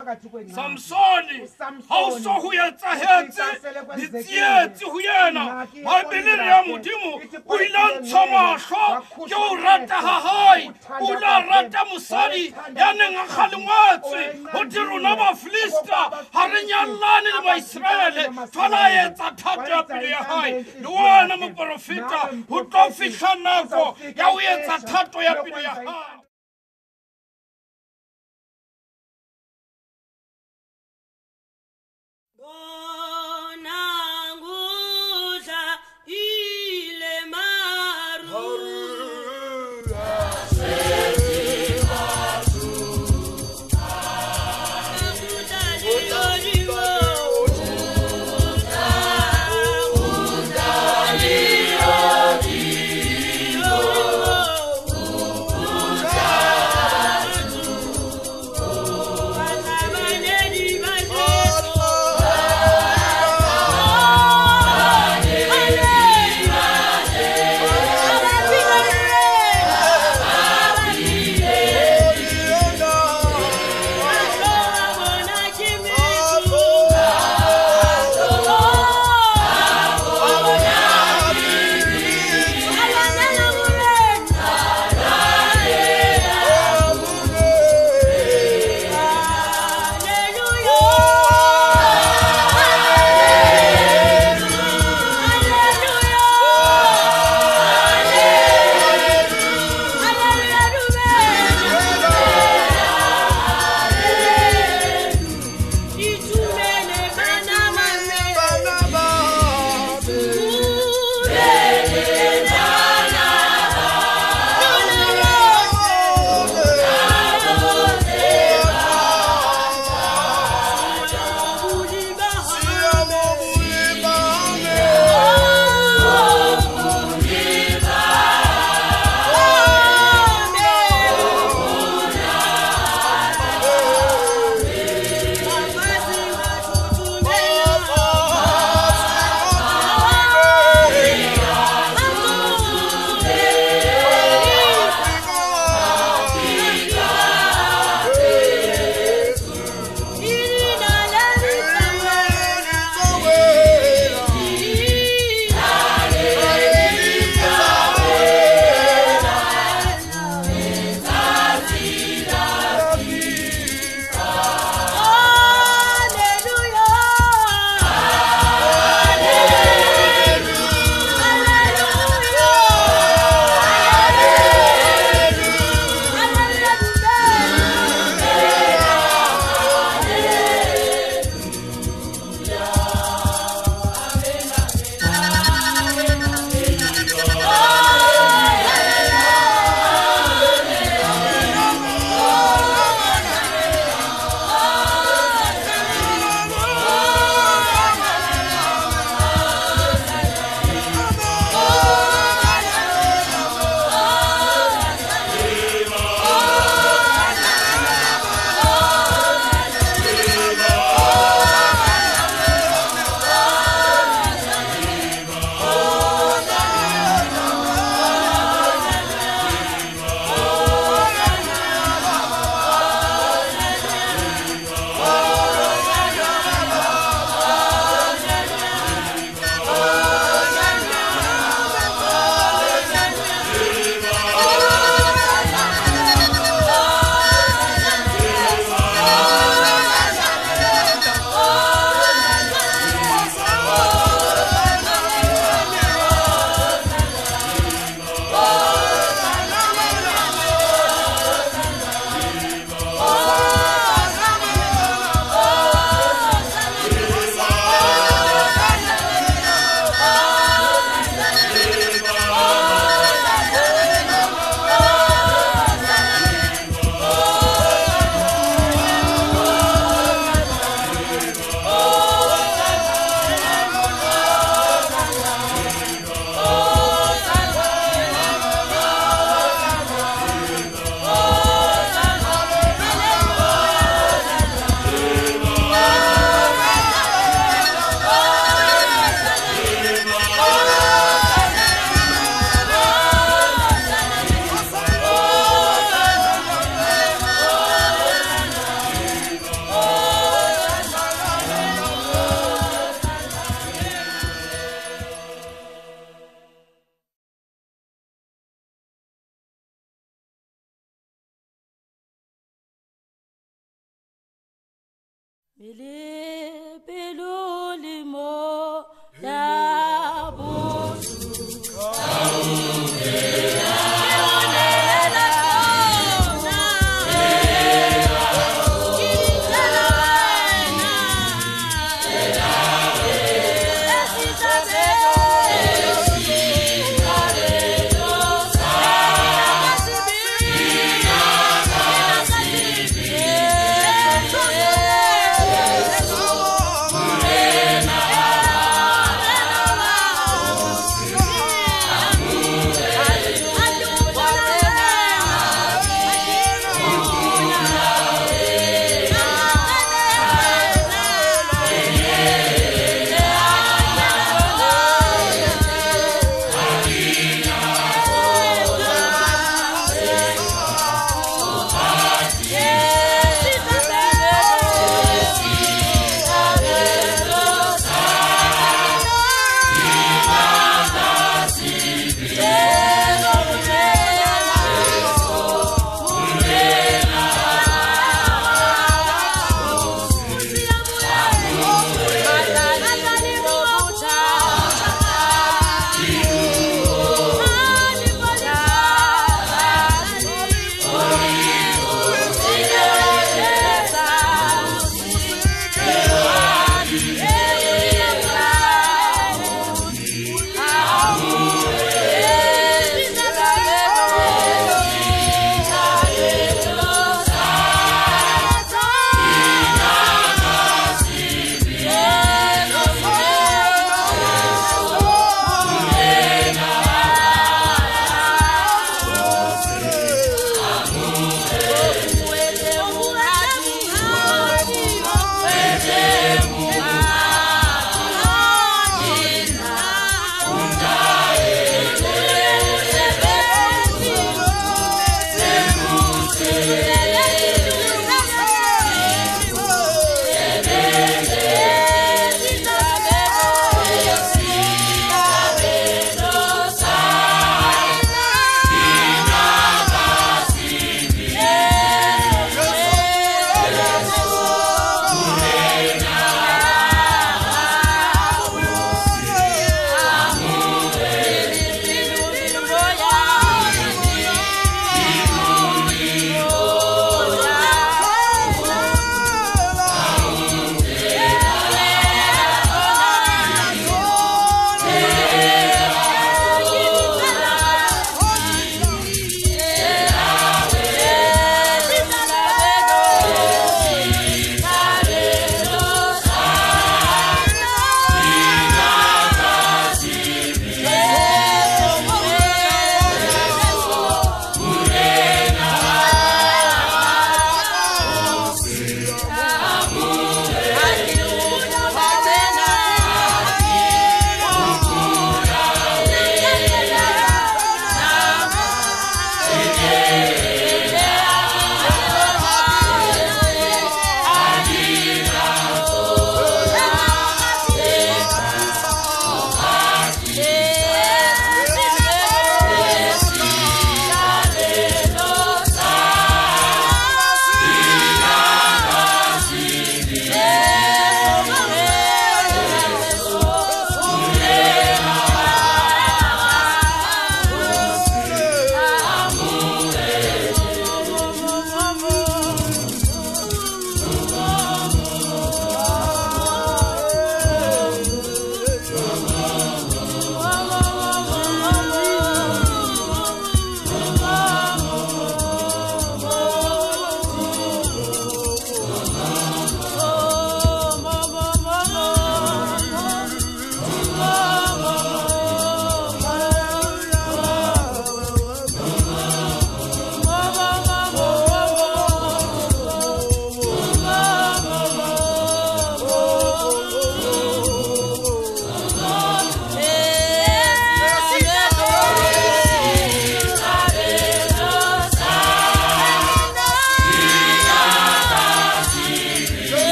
samsone ga o so go yetsagetse ditsietse go yena babelere ya modimo o ilantsha matlho ke o rata ga gae o la rata mosadi ya neng a galengwetswe go di rona bafilista ga re nyalane le maiseraele fala a etsa thata ya pele ya gae le wena moporofeta go tlo fitlha nako ya o etsa thato ya pele ya gae Oh.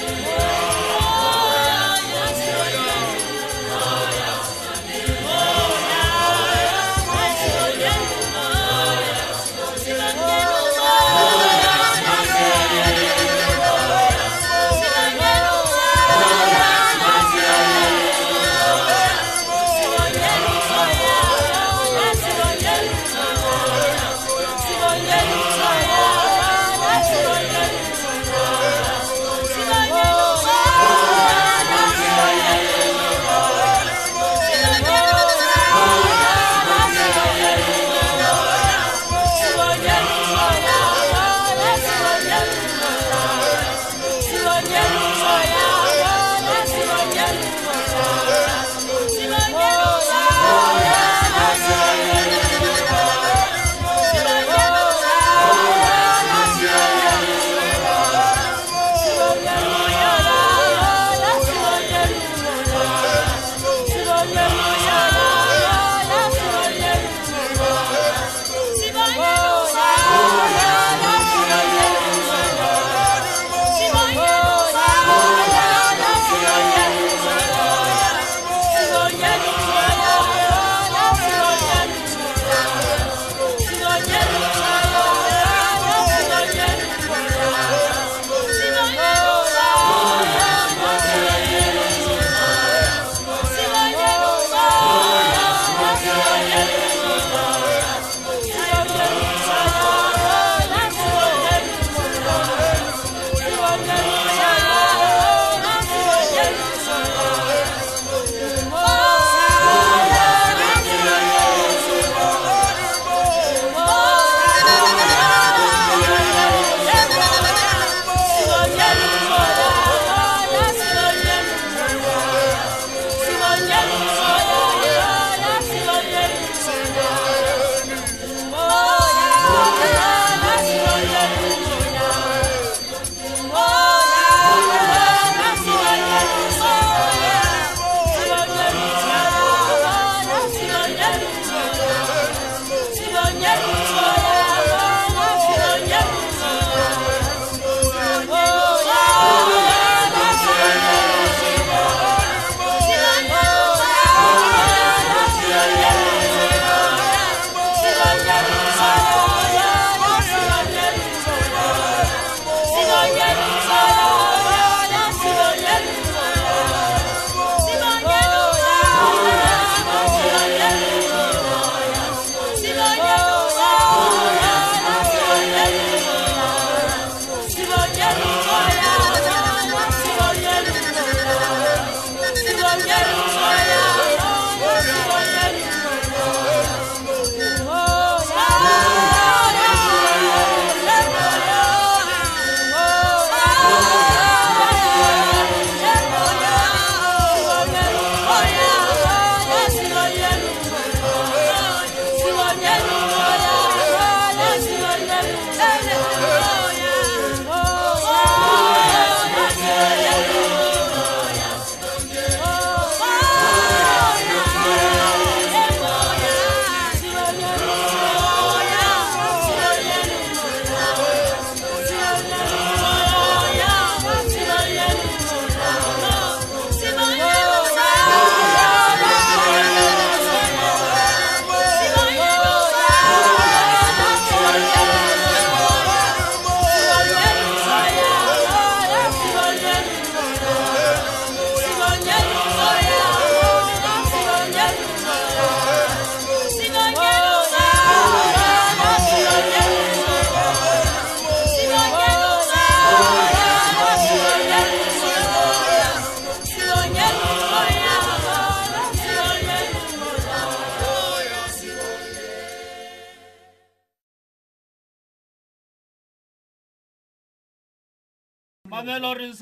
Whoa.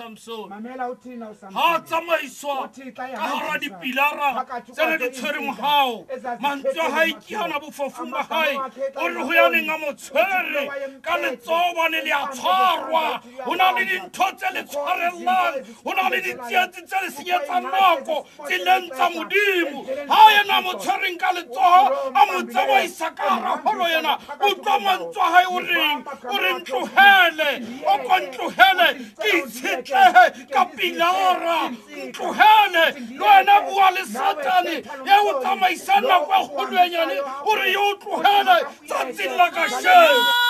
samson ga a tsamaiswa ka gara dipilara tse re di tshwereng gao mantswe ga ikeana bofofong ba gae o re go yaneng a motshwere ka letsobane le a tshwarwa go na le dintho tse le tshwarelang go na le ditsietsi tse le senyetsa nako tseleng tsa modimo ga yena a motshwereng ka letsogo a mo tsamaisa ka raholo yena o tlwa mantswe gae o reng o re ntlogele o kontlogele ke itshetle ka pilara ntlogene le wena bua le satane ye o tsamaisana kwa golwenyane o re yo o tsa tsatsing la kašeno